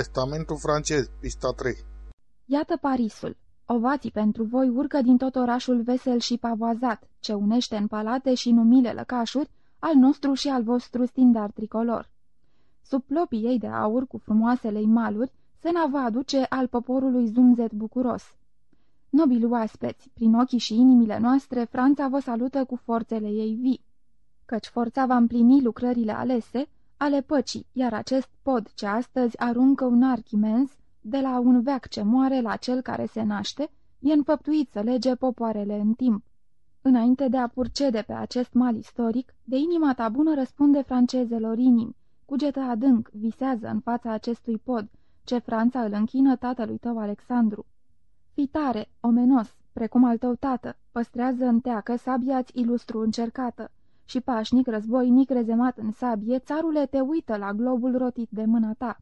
Testamentul francez, pista 3 Iată Parisul. Ovații pentru voi urcă din tot orașul vesel și pavoazat, ce unește în palate și numile lăcașuri al nostru și al vostru stindar tricolor. Sub plopii ei de aur cu frumoasele maluri, Sena va aduce al poporului zumzet bucuros. Nobili oaspeți, prin ochii și inimile noastre, Franța vă salută cu forțele ei vii. Căci forța va împlini lucrările alese, ale păcii, iar acest pod ce astăzi aruncă un arc imens, de la un veac ce moare la cel care se naște, e înfăptuit să lege popoarele în timp. Înainte de a purcede pe acest mal istoric, de inima ta bună răspunde francezelor inimi, cugetă adânc, visează în fața acestui pod, ce Franța îl închină tatălui tău Alexandru. Fii tare, omenos, precum al tău tată, păstrează în teacă sabia ilustru încercată și pașnic, războinic, rezemat în sabie, țarule te uită la globul rotit de mâna ta.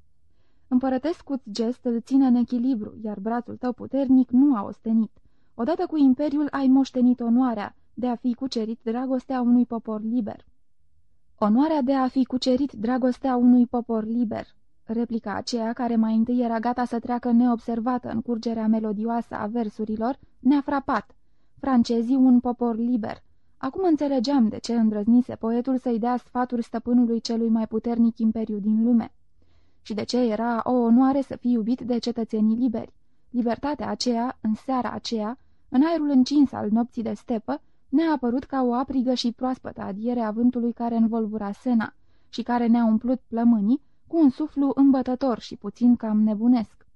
Împărătescu-ți gest îl ține în echilibru, iar brațul tău puternic nu a ostenit. Odată cu imperiul ai moștenit onoarea de a fi cucerit dragostea unui popor liber. Onoarea de a fi cucerit dragostea unui popor liber, replica aceea care mai întâi era gata să treacă neobservată în curgerea melodioasă a versurilor, ne-a frapat. Francezii un popor liber. Acum înțelegeam de ce îndrăznise poetul să-i dea sfaturi stăpânului celui mai puternic imperiu din lume. Și de ce era o onoare să fii iubit de cetățenii liberi. Libertatea aceea, în seara aceea, în aerul încins al nopții de stepă, ne-a apărut ca o aprigă și proaspătă adiere a vântului care învolbura sena și care ne-a umplut plămânii cu un suflu îmbătător și puțin cam nebunesc.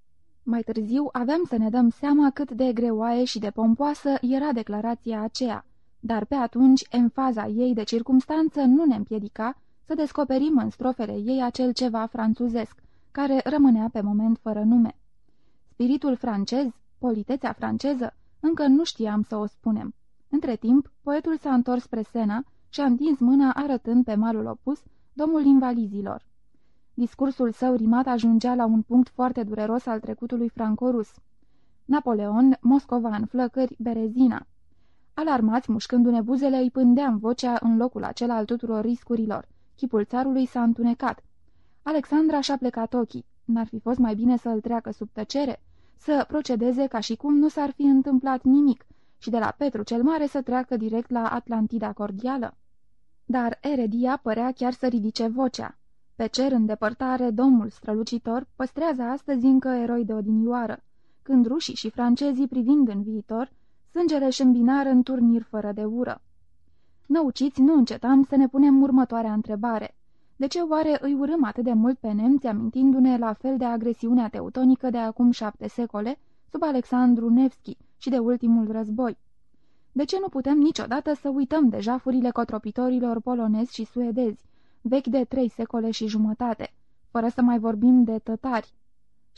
Mai târziu aveam să ne dăm seama cât de greoaie și de pompoasă era declarația aceea, dar pe atunci enfaza ei de circumstanță nu ne împiedica să descoperim în strofele ei acel ceva franțuzesc, care rămânea pe moment fără nume. Spiritul francez, politețea franceză, încă nu știam să o spunem. Între timp, poetul s-a întors spre Sena și a întins mâna arătând pe malul opus domnul invalizilor. Discursul său rimat ajungea la un punct foarte dureros al trecutului francorus. Napoleon, Moscova în flăcări, Berezina. Alarmați, mușcându-ne buzele, îi pândeam vocea în locul acela al tuturor riscurilor. Chipul țarului s-a întunecat. Alexandra și-a plecat ochii. N-ar fi fost mai bine să îl treacă sub tăcere? Să procedeze ca și cum nu s-ar fi întâmplat nimic și de la Petru cel Mare să treacă direct la Atlantida Cordială? Dar Eredia părea chiar să ridice vocea. Pe cer în depărtare, domnul strălucitor păstrează astăzi încă eroi de odinioară, când rușii și francezii privind în viitor, sângele își îmbinară în turnir fără de ură. Năuciți, nu încetam să ne punem următoarea întrebare. De ce oare îi urâm atât de mult pe nemți, amintindu-ne la fel de agresiunea teutonică de acum șapte secole, sub Alexandru Nevski și de ultimul război? De ce nu putem niciodată să uităm de jafurile cotropitorilor polonezi și suedezi, vechi de trei secole și jumătate, fără să mai vorbim de tătari.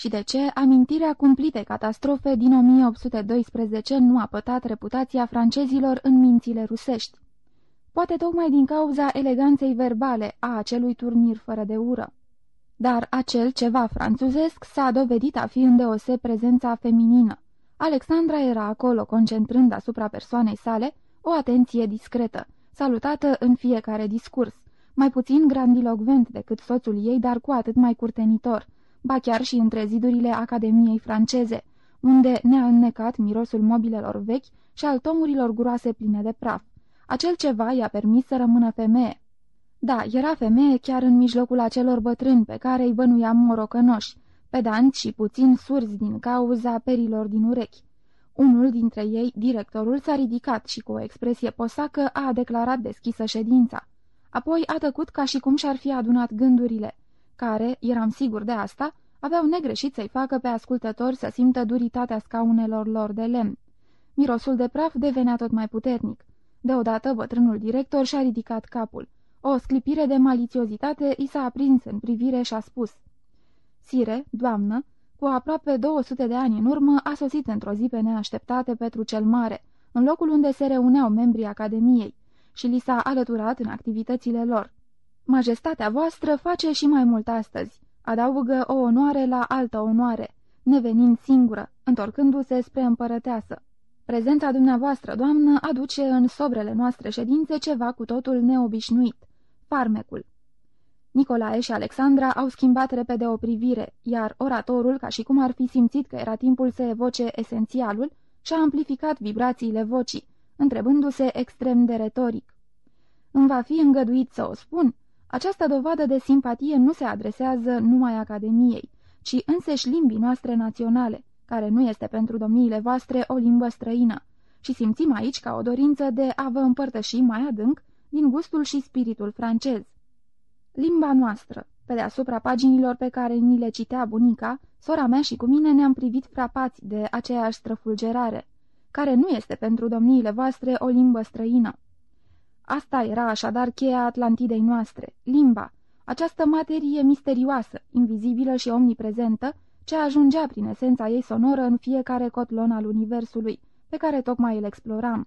Și de ce amintirea cumplitei catastrofe din 1812 nu a pătat reputația francezilor în mințile rusești? Poate tocmai din cauza eleganței verbale a acelui turnir fără de ură. Dar acel ceva franțuzesc s-a dovedit a fi îndeose prezența feminină. Alexandra era acolo, concentrând asupra persoanei sale o atenție discretă, salutată în fiecare discurs, mai puțin grandilocvent decât soțul ei, dar cu atât mai curtenitor, ba chiar și între zidurile Academiei franceze, unde ne-a înnecat mirosul mobilelor vechi și al tomurilor groase pline de praf. Acel ceva i-a permis să rămână femeie. Da, era femeie chiar în mijlocul acelor bătrâni pe care îi bănuiam morocănoși, pedanți și puțin surzi din cauza perilor din urechi. Unul dintre ei, directorul, s-a ridicat și cu o expresie posacă a declarat deschisă ședința. Apoi a tăcut ca și cum și-ar fi adunat gândurile, care, eram sigur de asta, aveau negreșit să-i facă pe ascultători să simtă duritatea scaunelor lor de lemn. Mirosul de praf devenea tot mai puternic. Deodată bătrânul director și-a ridicat capul. O sclipire de malițiozitate i s-a aprins în privire și a spus Sire, doamnă, cu aproape 200 de ani în urmă a sosit într-o zi pe neașteptate Petru cel Mare, în locul unde se reuneau membrii Academiei și li s-a alăturat în activitățile lor. Majestatea voastră face și mai mult astăzi, adaugă o onoare la altă onoare, nevenind singură, întorcându-se spre împărăteasă. Prezența dumneavoastră, doamnă, aduce în sobrele noastre ședințe ceva cu totul neobișnuit, farmecul. Nicolae și Alexandra au schimbat repede o privire, iar oratorul, ca și cum ar fi simțit că era timpul să evoce esențialul, și-a amplificat vibrațiile vocii, întrebându-se extrem de retoric. Îmi va fi îngăduit să o spun? Această dovadă de simpatie nu se adresează numai Academiei, ci înseși limbii noastre naționale, care nu este pentru domniile voastre o limbă străină, și simțim aici ca o dorință de a vă împărtăși mai adânc din gustul și spiritul francez. Limba noastră, pe deasupra paginilor pe care ni le citea bunica, sora mea și cu mine ne-am privit frapați de aceeași străfulgerare, care nu este pentru domniile voastre o limbă străină. Asta era așadar cheia Atlantidei noastre, limba, această materie misterioasă, invizibilă și omniprezentă, ce ajungea prin esența ei sonoră în fiecare cotlon al universului, pe care tocmai îl exploram.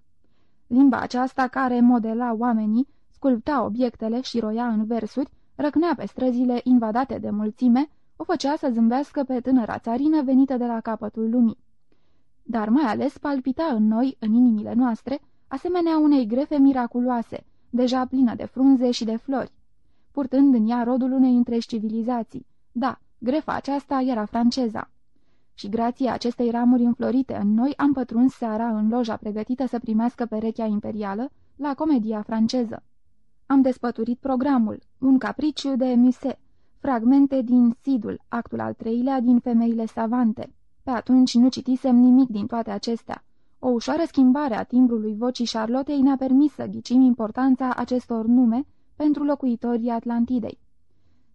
Limba aceasta care modela oamenii, sculpta obiectele și roia în versuri, răcnea pe străzile invadate de mulțime, o făcea să zâmbească pe tânăra țarină venită de la capătul lumii. Dar mai ales palpita în noi, în inimile noastre, asemenea unei grefe miraculoase, deja plină de frunze și de flori, purtând în ea rodul unei întregi civilizații. Da, grefa aceasta era franceza. Și grație acestei ramuri înflorite în noi am pătruns seara în loja pregătită să primească perechea imperială la comedia franceză. Am despăturit programul, un capriciu de Musset, fragmente din Sidul, actul al treilea din Femeile Savante. Pe atunci nu citisem nimic din toate acestea. O ușoară schimbare a timbrului vocii Charlottei ne-a permis să ghicim importanța acestor nume pentru locuitorii Atlantidei.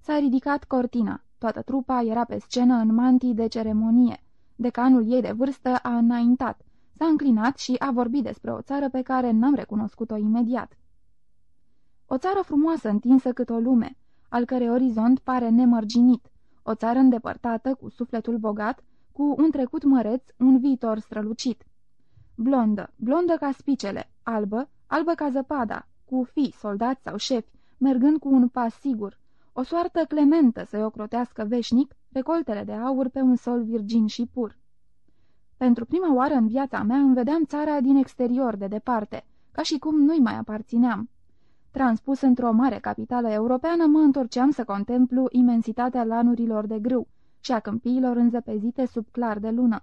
S-a ridicat cortina. Toată trupa era pe scenă în mantii de ceremonie. Decanul ei de vârstă a înaintat, s-a înclinat și a vorbit despre o țară pe care n-am recunoscut-o imediat. O țară frumoasă întinsă cât o lume, al cărei orizont pare nemărginit, o țară îndepărtată, cu sufletul bogat, cu un trecut măreț, un viitor strălucit. Blondă, blondă ca spicele, albă, albă ca zăpada, cu fii, soldați sau șefi, mergând cu un pas sigur, o soartă clementă să-i ocrotească veșnic recoltele de aur pe un sol virgin și pur. Pentru prima oară în viața mea îmi vedeam țara din exterior de departe, ca și cum nu-i mai aparțineam. Transpus într-o mare capitală europeană, mă întorceam să contemplu imensitatea lanurilor de grâu și a câmpiilor înzăpezite sub clar de lună.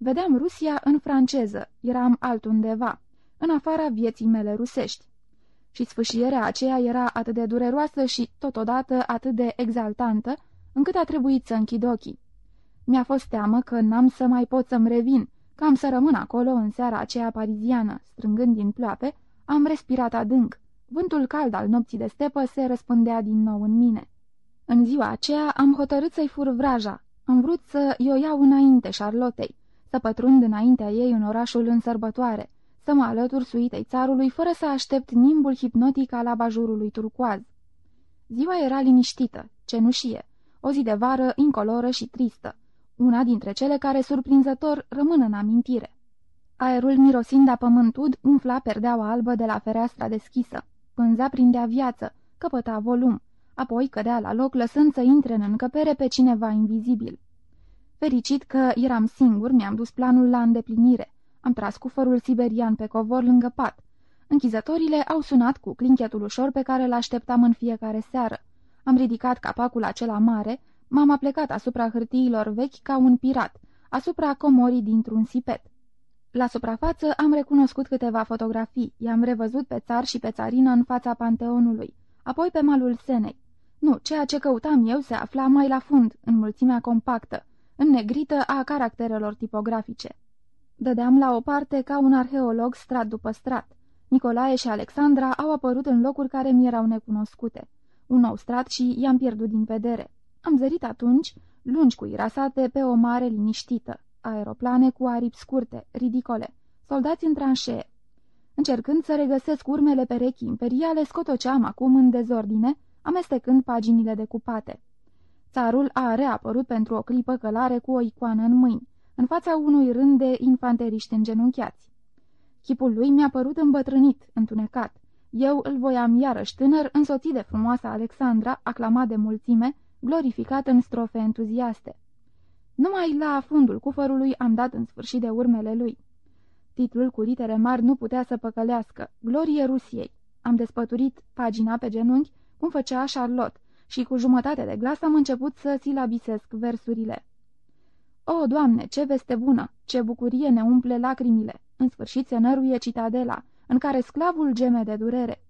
Vedeam Rusia în franceză, eram altundeva, în afara vieții mele rusești. Și sfâșierea aceea era atât de dureroasă și, totodată, atât de exaltantă, încât a trebuit să închid ochii. Mi-a fost teamă că n-am să mai pot să-mi revin, că am să rămân acolo în seara aceea pariziană, strângând din ploape, am respirat adânc. Vântul cald al nopții de stepă se răspândea din nou în mine. În ziua aceea am hotărât să-i fur vraja. Am vrut să i-o iau înainte Charlottei, să pătrund înaintea ei în orașul în sărbătoare, să mă alătur suitei țarului fără să aștept nimbul hipnotic al abajurului turcoaz. Ziua era liniștită, cenușie, o zi de vară incoloră și tristă, una dintre cele care surprinzător rămân în amintire. Aerul mirosind a pământud umfla perdeaua albă de la fereastra deschisă. Pânza prindea viață, căpăta volum, apoi cădea la loc lăsând să intre în încăpere pe cineva invizibil. Fericit că eram singur, mi-am dus planul la îndeplinire. Am tras cufărul siberian pe covor lângă pat. Închizătorile au sunat cu clinchetul ușor pe care l-așteptam în fiecare seară. Am ridicat capacul acela mare, m-am aplecat asupra hârtiilor vechi ca un pirat, asupra comorii dintr-un sipet. La suprafață am recunoscut câteva fotografii, i-am revăzut pe țar și pe țarină în fața panteonului, apoi pe malul Senei. Nu, ceea ce căutam eu se afla mai la fund, în mulțimea compactă, înnegrită a caracterelor tipografice. Dădeam la o parte ca un arheolog strat după strat. Nicolae și Alexandra au apărut în locuri care mi erau necunoscute. Un nou strat și i-am pierdut din vedere. Am zărit atunci, lungi cu irasate, pe o mare liniștită, aeroplane cu aripi scurte, ridicole, soldați în tranșee. Încercând să regăsesc urmele perechii imperiale, scotoceam acum în dezordine, amestecând paginile decupate. Țarul a reapărut pentru o clipă călare cu o icoană în mâini, în fața unui rând de infanteriști îngenunchiați. Chipul lui mi-a părut îmbătrânit, întunecat. Eu îl voiam iarăși tânăr, însoțit de frumoasa Alexandra, aclamat de mulțime, glorificat în strofe entuziaste. Numai la fundul cufărului am dat în sfârșit de urmele lui. Titlul cu litere mari nu putea să păcălească. Glorie Rusiei. Am despăturit pagina pe genunchi, cum făcea Charlotte, și cu jumătate de glas am început să silabisesc versurile. O, Doamne, ce veste bună! Ce bucurie ne umple lacrimile! În sfârșit se năruie citadela, în care sclavul geme de durere.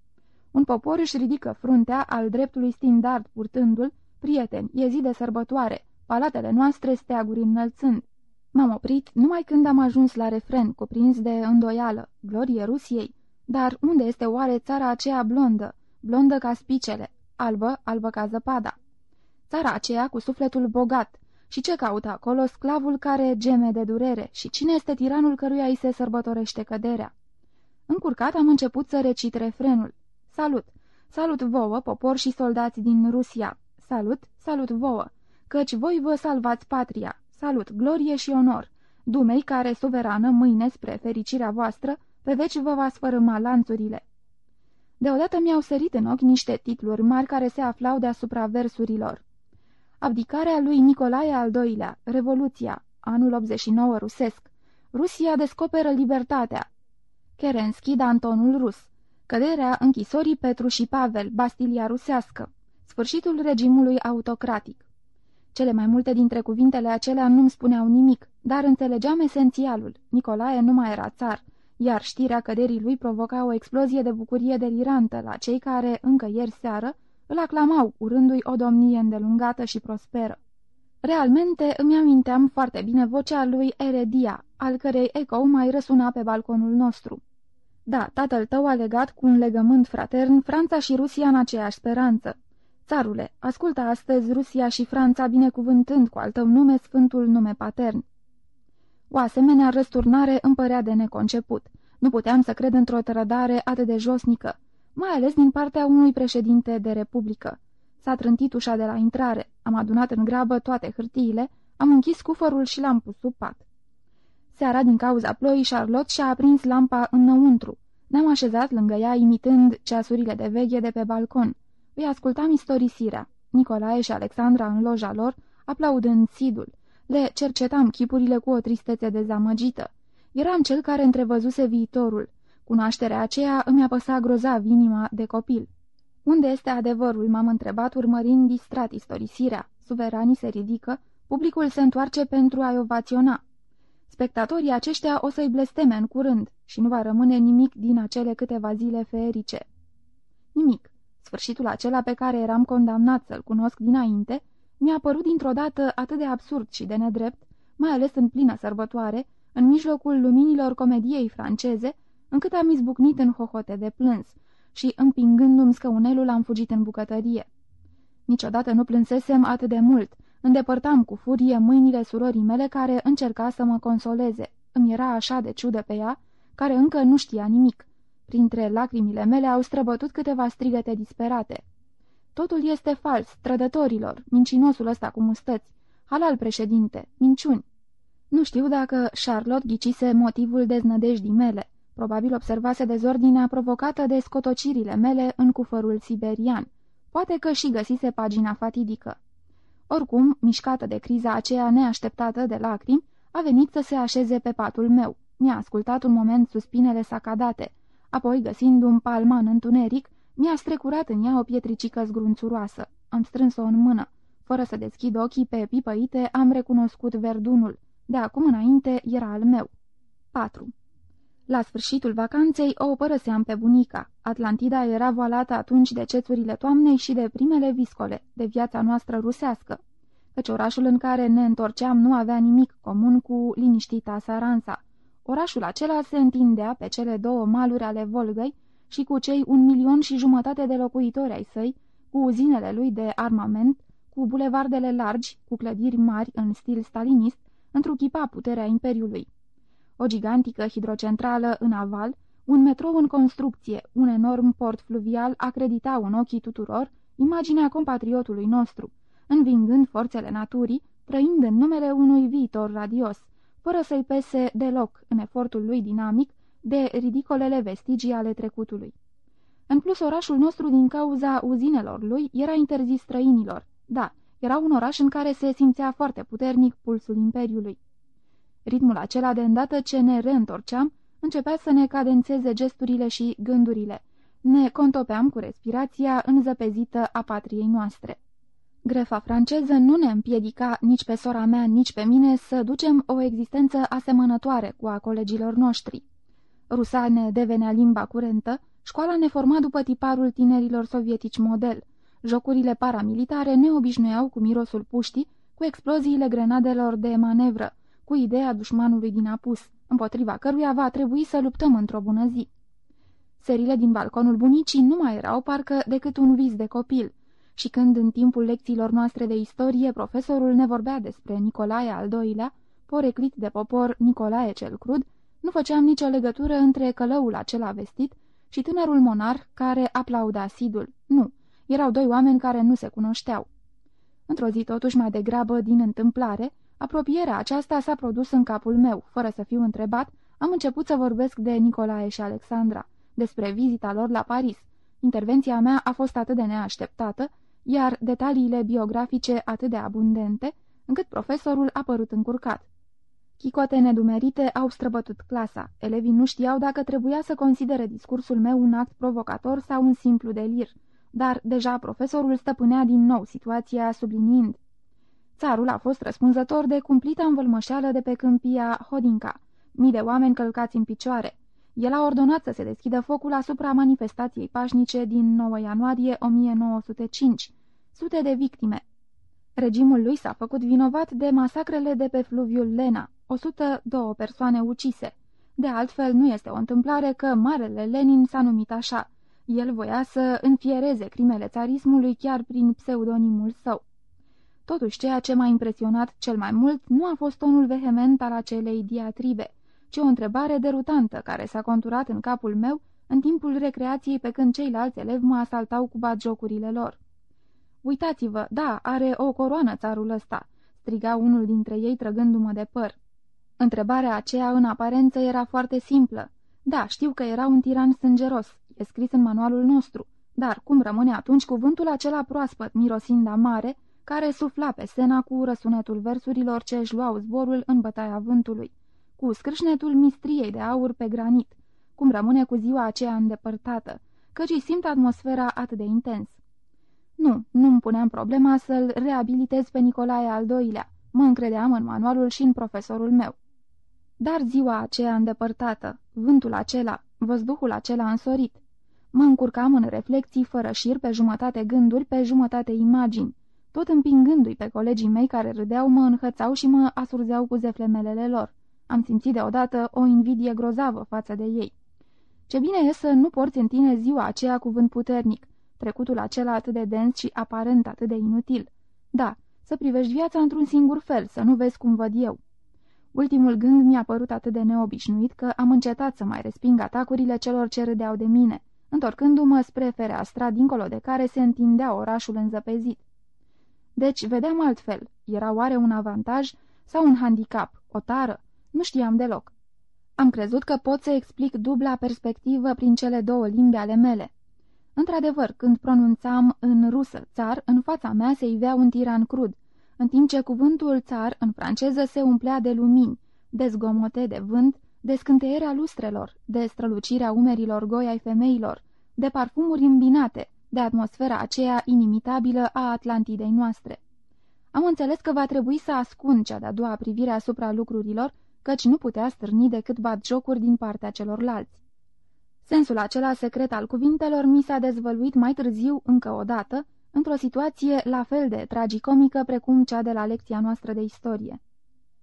Un popor își ridică fruntea al dreptului standard purtându-l, prieteni, e zi de sărbătoare, palatele noastre steaguri înălțând. M-am oprit numai când am ajuns la refren, cuprins de îndoială, glorie Rusiei. Dar unde este oare țara aceea blondă, blondă ca spicele, albă, albă ca zăpada? Țara aceea cu sufletul bogat, și ce caută acolo sclavul care geme de durere? Și cine este tiranul căruia îi se sărbătorește căderea? Încurcat am început să recit refrenul. Salut! Salut vouă, popor și soldați din Rusia! Salut, salut vouă! Căci voi vă salvați patria! Salut, glorie și onor! Dumei care, suverană, mâine, spre fericirea voastră, pe veci vă va sfărâma lanțurile. Deodată mi-au sărit în ochi niște titluri mari care se aflau deasupra versurilor. Abdicarea lui Nicolae al II-lea, Revoluția, anul 89 rusesc. Rusia descoperă libertatea. Kerenski, Dantonul rus. Căderea închisorii Petru și Pavel, Bastilia rusească. Sfârșitul regimului autocratic. Cele mai multe dintre cuvintele acelea nu-mi spuneau nimic, dar înțelegeam esențialul. Nicolae nu mai era țar, iar știrea căderii lui provoca o explozie de bucurie delirantă la cei care, încă ieri seară, îl aclamau, urându-i o domnie îndelungată și prosperă. Realmente îmi aminteam foarte bine vocea lui Eredia, al cărei ecou mai răsuna pe balconul nostru. Da, tatăl tău a legat cu un legământ fratern Franța și Rusia în aceeași speranță. Țarule, ascultă astăzi Rusia și Franța binecuvântând cu al tău nume sfântul nume patern. O asemenea răsturnare îmi părea de neconceput. Nu puteam să cred într-o trădare atât de josnică mai ales din partea unui președinte de republică. S-a trântit ușa de la intrare, am adunat în grabă toate hârtiile, am închis cufărul și l-am pus sub pat. Seara, din cauza ploii, Charlotte și-a aprins lampa înăuntru. Ne-am așezat lângă ea, imitând ceasurile de veche de pe balcon. Îi ascultam istorisirea. Nicolae și Alexandra în loja lor, aplaudând sidul. Le cercetam chipurile cu o tristețe dezamăgită. Eram cel care întrevăzuse viitorul. Cunoașterea aceea îmi apăsa grozav inima de copil. Unde este adevărul?" m-am întrebat, urmărind distrat istorisirea. Suveranii se ridică, publicul se întoarce pentru a-i ovaționa. Spectatorii aceștia o să-i blesteme în curând și nu va rămâne nimic din acele câteva zile feerice. Nimic. Sfârșitul acela pe care eram condamnat să-l cunosc dinainte mi-a părut dintr-o dată atât de absurd și de nedrept, mai ales în plină sărbătoare, în mijlocul luminilor comediei franceze, încât am izbucnit în hohote de plâns și, împingându-mi scăunelul, am fugit în bucătărie. Niciodată nu plânsesem atât de mult, îndepărtam cu furie mâinile surorii mele care încerca să mă consoleze. Îmi era așa de ciudă pe ea, care încă nu știa nimic. Printre lacrimile mele au străbătut câteva strigăte disperate. Totul este fals, trădătorilor, mincinosul ăsta cu mustăți, halal președinte, minciuni. Nu știu dacă Charlotte ghicise motivul deznădejdii mele. Probabil observase dezordinea provocată de scotocirile mele în cufărul siberian. Poate că și găsise pagina fatidică. Oricum, mișcată de criza aceea neașteptată de lacrimi, a venit să se așeze pe patul meu. Mi-a ascultat un moment suspinele sacadate. Apoi, găsind un palman întuneric, mi-a strecurat în ea o pietricică zgrunțuroasă. Am strâns-o în mână. Fără să deschid ochii pe pipăite, am recunoscut verdunul. De acum înainte era al meu. 4. La sfârșitul vacanței o părăseam pe bunica. Atlantida era voalată atunci de cețurile toamnei și de primele viscole, de viața noastră rusească, căci orașul în care ne întorceam nu avea nimic comun cu liniștita Saransa. Orașul acela se întindea pe cele două maluri ale Volgăi și cu cei un milion și jumătate de locuitori ai săi, cu uzinele lui de armament, cu bulevardele largi, cu clădiri mari în stil stalinist, întruchipa puterea Imperiului. O gigantică hidrocentrală în aval, un metrou în construcție, un enorm port fluvial acreditau în ochii tuturor imaginea compatriotului nostru, învingând forțele naturii, trăind în numele unui viitor radios, fără să-i pese deloc în efortul lui dinamic de ridicolele vestigii ale trecutului. În plus, orașul nostru, din cauza uzinelor lui, era interzis străinilor. Da, era un oraș în care se simțea foarte puternic pulsul Imperiului. Ritmul acela de îndată ce ne reîntorceam, începea să ne cadențeze gesturile și gândurile. Ne contopeam cu respirația înzăpezită a patriei noastre. Grefa franceză nu ne împiedica nici pe sora mea, nici pe mine să ducem o existență asemănătoare cu a colegilor noștri. Rusa ne devenea limba curentă, școala ne forma după tiparul tinerilor sovietici model. Jocurile paramilitare ne obișnuiau cu mirosul puștii, cu exploziile grenadelor de manevră, cu ideea dușmanului din apus, împotriva căruia va trebui să luptăm într-o bună zi. Serile din balconul bunicii nu mai erau parcă decât un vis de copil, și când în timpul lecțiilor noastre de istorie profesorul ne vorbea despre Nicolae al II-lea, poreclit de popor Nicolae cel Crud, nu făceam nicio legătură între călăul acela vestit și tânărul monarh care aplauda asidul. Nu, erau doi oameni care nu se cunoșteau. Într-o zi totuși mai degrabă din întâmplare, apropierea aceasta s-a produs în capul meu, fără să fiu întrebat, am început să vorbesc de Nicolae și Alexandra, despre vizita lor la Paris. Intervenția mea a fost atât de neașteptată, iar detaliile biografice atât de abundente, încât profesorul a părut încurcat. Chicote nedumerite au străbătut clasa. Elevii nu știau dacă trebuia să considere discursul meu un act provocator sau un simplu delir, dar deja profesorul stăpânea din nou situația subliniind. Țarul a fost răspunzător de cumplita învălmășeală de pe câmpia Hodinca, mii de oameni călcați în picioare. El a ordonat să se deschidă focul asupra manifestației pașnice din 9 ianuarie 1905. Sute de victime. Regimul lui s-a făcut vinovat de masacrele de pe fluviul Lena, 102 persoane ucise. De altfel, nu este o întâmplare că Marele Lenin s-a numit așa. El voia să înfiereze crimele țarismului chiar prin pseudonimul său. Totuși, ceea ce m-a impresionat cel mai mult nu a fost tonul vehement al acelei diatribe, ci o întrebare derutantă care s-a conturat în capul meu în timpul recreației pe când ceilalți elevi mă asaltau cu batjocurile lor. Uitați-vă, da, are o coroană țarul ăsta!" striga unul dintre ei trăgându-mă de păr. Întrebarea aceea în aparență era foarte simplă. Da, știu că era un tiran sângeros, e scris în manualul nostru, dar cum rămâne atunci cuvântul acela proaspăt, mirosind amare, care sufla pe sena cu răsunetul versurilor ce își luau zborul în bătaia vântului, cu scrâșnetul mistriei de aur pe granit, cum rămâne cu ziua aceea îndepărtată, căci simt atmosfera atât de intens. Nu, nu-mi puneam problema să-l reabilitez pe Nicolae al doilea, mă încredeam în manualul și în profesorul meu. Dar ziua aceea îndepărtată, vântul acela, văzduhul acela însorit, mă încurcam în reflexii fără șir pe jumătate gânduri, pe jumătate imagini, tot împingându-i pe colegii mei care râdeau, mă înhățau și mă asurzeau cu zeflemelele lor. Am simțit deodată o invidie grozavă față de ei. Ce bine e să nu porți în tine ziua aceea cuvânt puternic, trecutul acela atât de dens și aparent atât de inutil. Da, să privești viața într-un singur fel, să nu vezi cum văd eu. Ultimul gând mi-a părut atât de neobișnuit că am încetat să mai resping atacurile celor ce râdeau de mine, întorcându-mă spre fereastra dincolo de care se întindea orașul înzăpezit. Deci vedeam altfel, era oare un avantaj sau un handicap, o tară? Nu știam deloc. Am crezut că pot să explic dubla perspectivă prin cele două limbi ale mele. Într-adevăr, când pronunțam în rusă țar, în fața mea se ivea un tiran crud, în timp ce cuvântul țar în franceză se umplea de lumini, de zgomote de vânt, de scânteierea lustrelor, de strălucirea umerilor goi ai femeilor, de parfumuri îmbinate, de atmosfera aceea inimitabilă a Atlantidei noastre. Am înțeles că va trebui să ascund cea de-a doua privire asupra lucrurilor, căci nu putea stârni decât bat jocuri din partea celorlalți. Sensul acela secret al cuvintelor mi s-a dezvăluit mai târziu încă o dată, într-o situație la fel de tragicomică precum cea de la lecția noastră de istorie.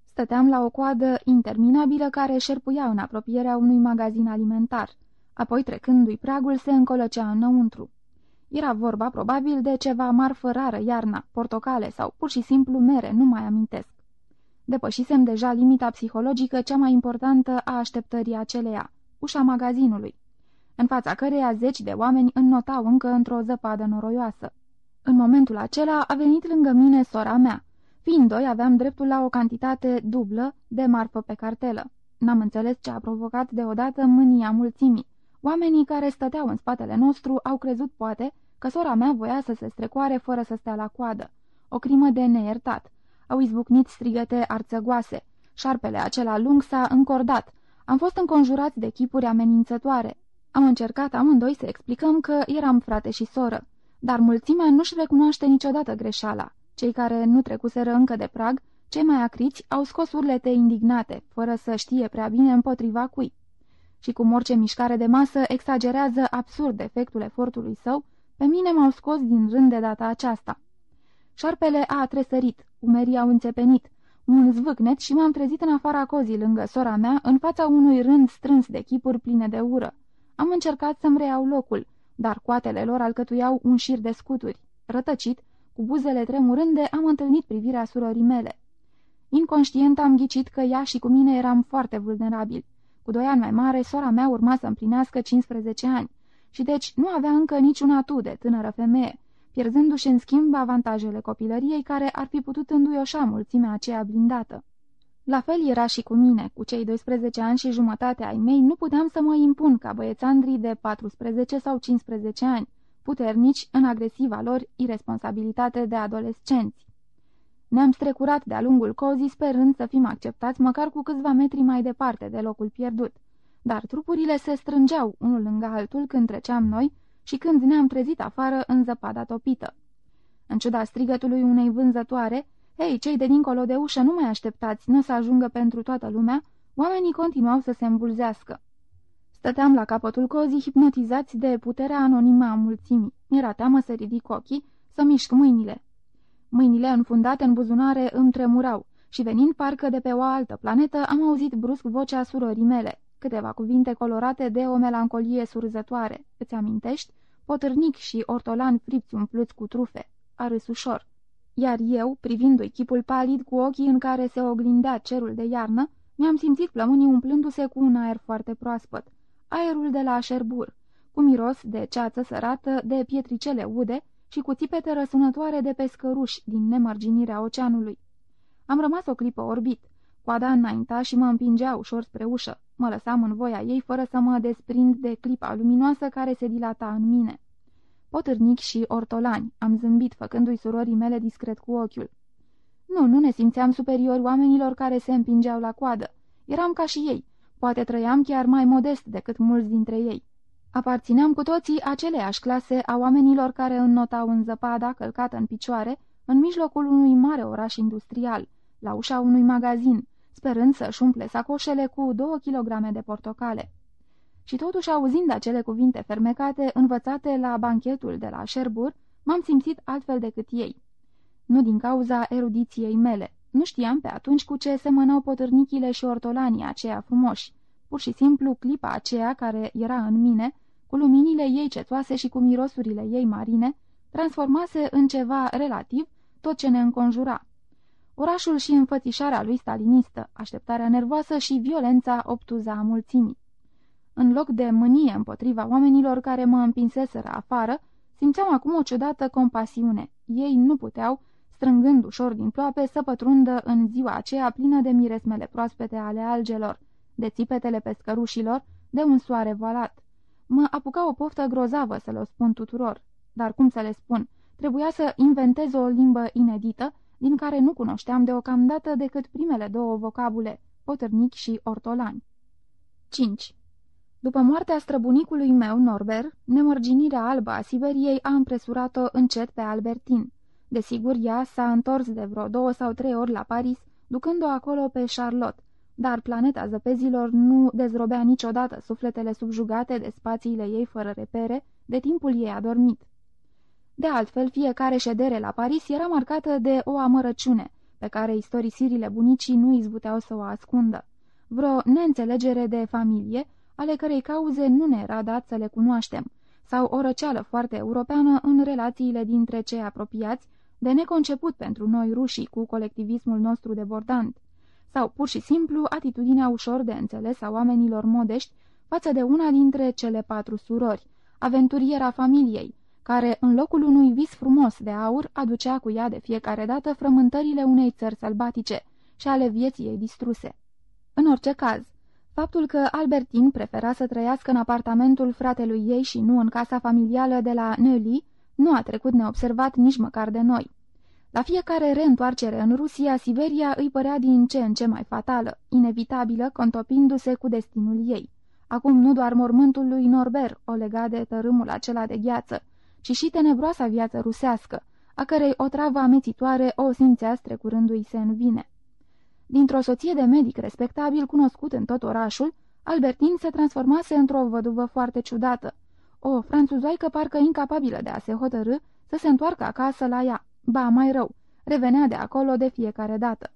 Stăteam la o coadă interminabilă care șerpuia în apropierea unui magazin alimentar, apoi trecându-i pragul se încolăcea înăuntru. Era vorba probabil de ceva marfă rară iarna, portocale sau pur și simplu mere, nu mai amintesc. Depășisem deja limita psihologică cea mai importantă a așteptării aceleia, ușa magazinului, în fața căreia zeci de oameni înnotau încă într-o zăpadă noroioasă. În momentul acela a venit lângă mine sora mea. Fiind doi, aveam dreptul la o cantitate dublă de marfă pe cartelă. N-am înțeles ce a provocat deodată mânia mulțimii. Oamenii care stăteau în spatele nostru au crezut, poate, că sora mea voia să se strecoare fără să stea la coadă. O crimă de neiertat. Au izbucnit strigăte arțăgoase. Șarpele acela lung s-a încordat. Am fost înconjurați de chipuri amenințătoare. Am încercat amândoi să explicăm că eram frate și soră. Dar mulțimea nu-și recunoaște niciodată greșeala. Cei care nu trecuseră încă de prag, cei mai acriți, au scos urlete indignate, fără să știe prea bine împotriva cui. Și cum orice mișcare de masă exagerează absurd efectul efortului său, pe mine m-au scos din rând de data aceasta. Șarpele a tresărit, umerii au înțepenit, un zvâcnet și m-am trezit în afara cozii lângă sora mea, în fața unui rând strâns de chipuri pline de ură. Am încercat să-mi reiau locul, dar coatele lor alcătuiau un șir de scuturi. Rătăcit, cu buzele tremurânde, am întâlnit privirea surorii mele. Inconștient am ghicit că ea și cu mine eram foarte vulnerabili. Cu doi ani mai mare, sora mea urma să împlinească 15 ani și deci nu avea încă niciun atu de tânără femeie, pierzându-și în schimb avantajele copilăriei care ar fi putut înduioșa mulțimea aceea blindată. La fel era și cu mine, cu cei 12 ani și jumătate ai mei, nu puteam să mă impun ca băiețandrii de 14 sau 15 ani, puternici în agresiva lor irresponsabilitate de adolescenți. Ne-am strecurat de-a lungul cozii sperând să fim acceptați măcar cu câțiva metri mai departe de locul pierdut, dar trupurile se strângeau unul lângă altul când treceam noi și când ne-am trezit afară în zăpada topită. În ciuda strigătului unei vânzătoare, Hei, cei de dincolo de ușă, nu mai așteptați, nu o să ajungă pentru toată lumea, oamenii continuau să se îmbulzească. Stăteam la capătul cozii, hipnotizați de puterea anonimă a mulțimii. Mi-era teamă să ridic ochii, să mișc mâinile. Mâinile înfundate în buzunare îmi tremurau și venind parcă de pe o altă planetă, am auzit brusc vocea surorii mele, câteva cuvinte colorate de o melancolie surzătoare. Îți amintești? Potârnic și ortolan fripți umpluți cu trufe. A râs ușor iar eu, privindu-i chipul palid cu ochii în care se oglindea cerul de iarnă, mi-am simțit plămânii umplându-se cu un aer foarte proaspăt, aerul de la Șerbur, cu miros de ceață sărată, de pietricele ude și cu țipete răsunătoare de pescăruși din nemărginirea oceanului. Am rămas o clipă orbit, coada înainta și mă împingea ușor spre ușă. Mă lăsam în voia ei fără să mă desprind de clipa luminoasă care se dilata în mine potârnic și ortolani. Am zâmbit, făcându-i surorii mele discret cu ochiul. Nu, nu ne simțeam superiori oamenilor care se împingeau la coadă. Eram ca și ei. Poate trăiam chiar mai modest decât mulți dintre ei. Aparțineam cu toții aceleași clase a oamenilor care înnotau în zăpada, călcată în picioare, în mijlocul unui mare oraș industrial, la ușa unui magazin, sperând să-și umple sacoșele cu două kilograme de portocale și totuși auzind acele cuvinte fermecate, învățate la banchetul de la Sherbur, m-am simțit altfel decât ei. Nu din cauza erudiției mele. Nu știam pe atunci cu ce semănau potârnichile și ortolanii aceia frumoși. Pur și simplu clipa aceea care era în mine, cu luminile ei cetoase și cu mirosurile ei marine, transformase în ceva relativ tot ce ne înconjura. Orașul și înfățișarea lui stalinistă, așteptarea nervoasă și violența obtuza a mulțimii. În loc de mânie împotriva oamenilor care mă împinseseră afară, simțeam acum o ciudată compasiune. Ei nu puteau, strângând ușor din ploape, să pătrundă în ziua aceea plină de miresmele proaspete ale algelor, de țipetele pescărușilor, de un soare voalat. Mă apuca o poftă grozavă să le spun tuturor, dar cum să le spun? Trebuia să inventez o limbă inedită, din care nu cunoșteam deocamdată decât primele două vocabule, potârnic și ortolan. 5. După moartea străbunicului meu, Norbert, nemărginirea albă a Siberiei a împresurat-o încet pe Albertin. Desigur, ea s-a întors de vreo două sau trei ori la Paris, ducând-o acolo pe Charlotte, dar planeta zăpezilor nu dezrobea niciodată sufletele subjugate de spațiile ei fără repere, de timpul ei adormit. De altfel, fiecare ședere la Paris era marcată de o amărăciune, pe care istorisirile bunicii nu izbuteau să o ascundă. Vreo neînțelegere de familie, ale cărei cauze nu ne era dat să le cunoaștem, sau o răceală foarte europeană în relațiile dintre cei apropiați, de neconceput pentru noi rușii cu colectivismul nostru debordant, sau pur și simplu atitudinea ușor de înțeles a oamenilor modești față de una dintre cele patru surori, aventuriera familiei, care, în locul unui vis frumos de aur, aducea cu ea de fiecare dată frământările unei țări sălbatice și ale vieții ei distruse. În orice caz, Faptul că Albertin prefera să trăiască în apartamentul fratelui ei și nu în casa familială de la Neuilly nu a trecut neobservat nici măcar de noi. La fiecare reîntoarcere în Rusia, Siberia îi părea din ce în ce mai fatală, inevitabilă, contopindu-se cu destinul ei. Acum nu doar mormântul lui Norbert o lega de tărâmul acela de gheață, și și tenebroasa viață rusească, a cărei o travă amețitoare o simțea strecurându-i se în vine. Dintr-o soție de medic respectabil cunoscut în tot orașul, Albertin se transformase într-o văduvă foarte ciudată, o franțuzoaică parcă incapabilă de a se hotărâ să se întoarcă acasă la ea, ba mai rău, revenea de acolo de fiecare dată.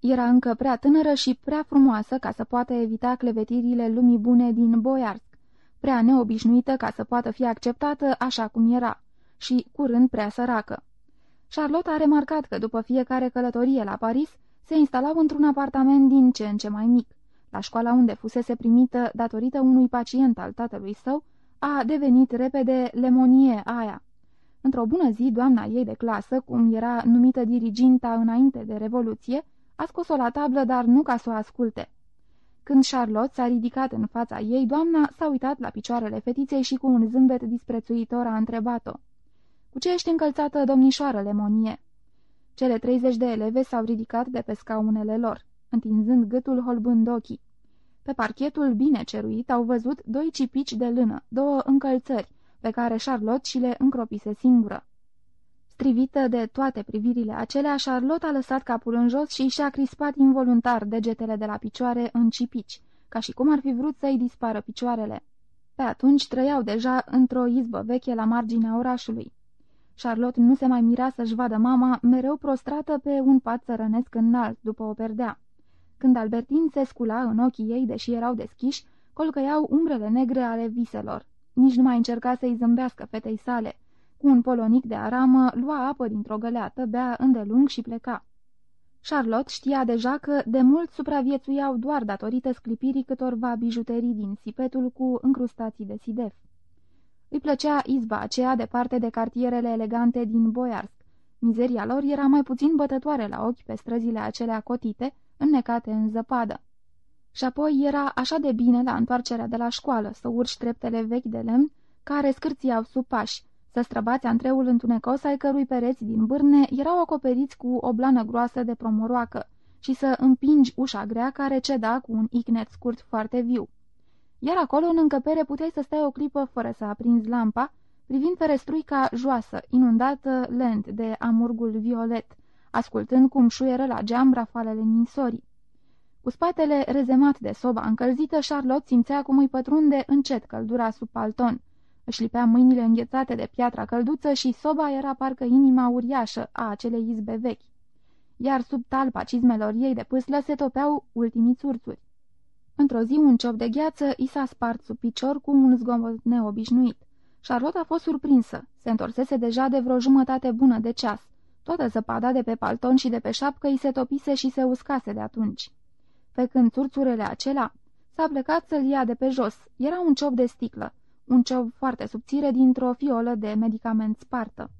Era încă prea tânără și prea frumoasă ca să poată evita clevetirile lumii bune din Boiarsk, prea neobișnuită ca să poată fi acceptată așa cum era, și curând prea săracă. Charlotte a remarcat că după fiecare călătorie la Paris se instalau într-un apartament din ce în ce mai mic. La școala unde fusese primită datorită unui pacient al tatălui său, a devenit repede lemonie aia. Într-o bună zi, doamna ei de clasă, cum era numită diriginta înainte de Revoluție, a scos-o la tablă, dar nu ca să o asculte. Când Charlotte s-a ridicat în fața ei, doamna s-a uitat la picioarele fetiței și cu un zâmbet disprețuitor a întrebat-o. Cu ce ești încălțată, domnișoară Lemonie?" Cele treizeci de eleve s-au ridicat de pe scaunele lor, întinzând gâtul holbând ochii. Pe parchetul bine ceruit au văzut doi cipici de lână, două încălțări, pe care Charlotte și le încropise singură. Strivită de toate privirile acelea, Charlotte a lăsat capul în jos și și-a crispat involuntar degetele de la picioare în cipici, ca și cum ar fi vrut să-i dispară picioarele. Pe atunci trăiau deja într-o izbă veche la marginea orașului. Charlotte nu se mai mira să-și vadă mama mereu prostrată pe un pat țărănesc înalt după o perdea. Când Albertin se scula în ochii ei, deși erau deschiși, colcăiau umbrele negre ale viselor. Nici nu mai încerca să-i zâmbească fetei sale. Cu un polonic de aramă, lua apă dintr-o găleată, bea îndelung și pleca. Charlotte știa deja că de mult supraviețuiau doar datorită sclipirii câtorva bijuterii din sipetul cu încrustații de sidef. Îi plăcea izba aceea departe de cartierele elegante din Boiarsk. Mizeria lor era mai puțin bătătoare la ochi pe străzile acelea cotite, înnecate în zăpadă. Și apoi era așa de bine la întoarcerea de la școală să urci treptele vechi de lemn care scârțiau sub pași, să străbați antreul întunecos ai cărui pereți din bârne erau acoperiți cu o blană groasă de promoroacă și să împingi ușa grea care ceda cu un icnet scurt foarte viu. Iar acolo, în încăpere, puteai să stai o clipă fără să aprinzi lampa, privind ferestruica joasă, inundată lent de amurgul violet, ascultând cum șuieră la geam rafalele ninsorii. Cu spatele rezemat de soba încălzită, Charlotte simțea cum îi pătrunde încet căldura sub palton. Își lipea mâinile înghețate de piatra călduță și soba era parcă inima uriașă a acelei izbe vechi. Iar sub talpa cizmelor ei de pâslă se topeau ultimii țurțuri. Într-o zi, un ciop de gheață i s-a spart sub picior cu un zgomot neobișnuit. Charlotte a fost surprinsă. Se întorsese deja de vreo jumătate bună de ceas. Toată zăpada de pe palton și de pe șapcă îi se topise și se uscase de atunci. Pe când țurțurele acela s-a plecat să-l ia de pe jos. Era un ciop de sticlă, un ciop foarte subțire dintr-o fiolă de medicament spartă.